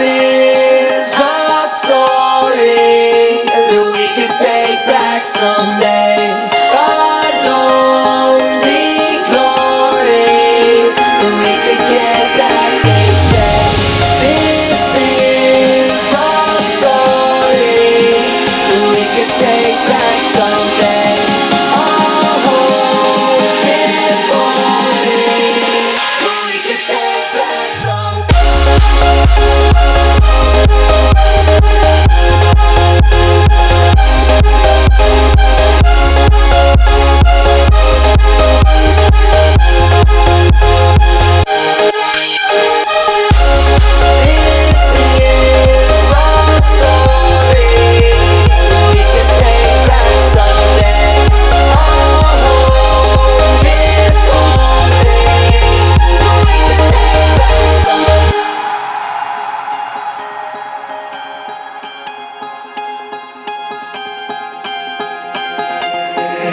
is our story that we could take back someday.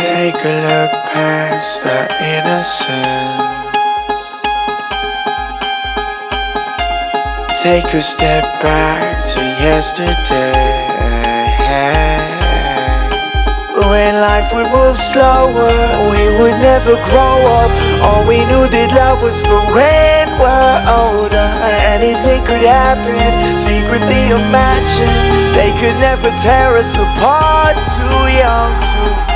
Take a look past our innocence. Take a step back to yesterday. When life would move slower, we would never grow up. All we knew that love was for when we're older. Anything could happen, secretly imagine. They could never tear us apart, too young to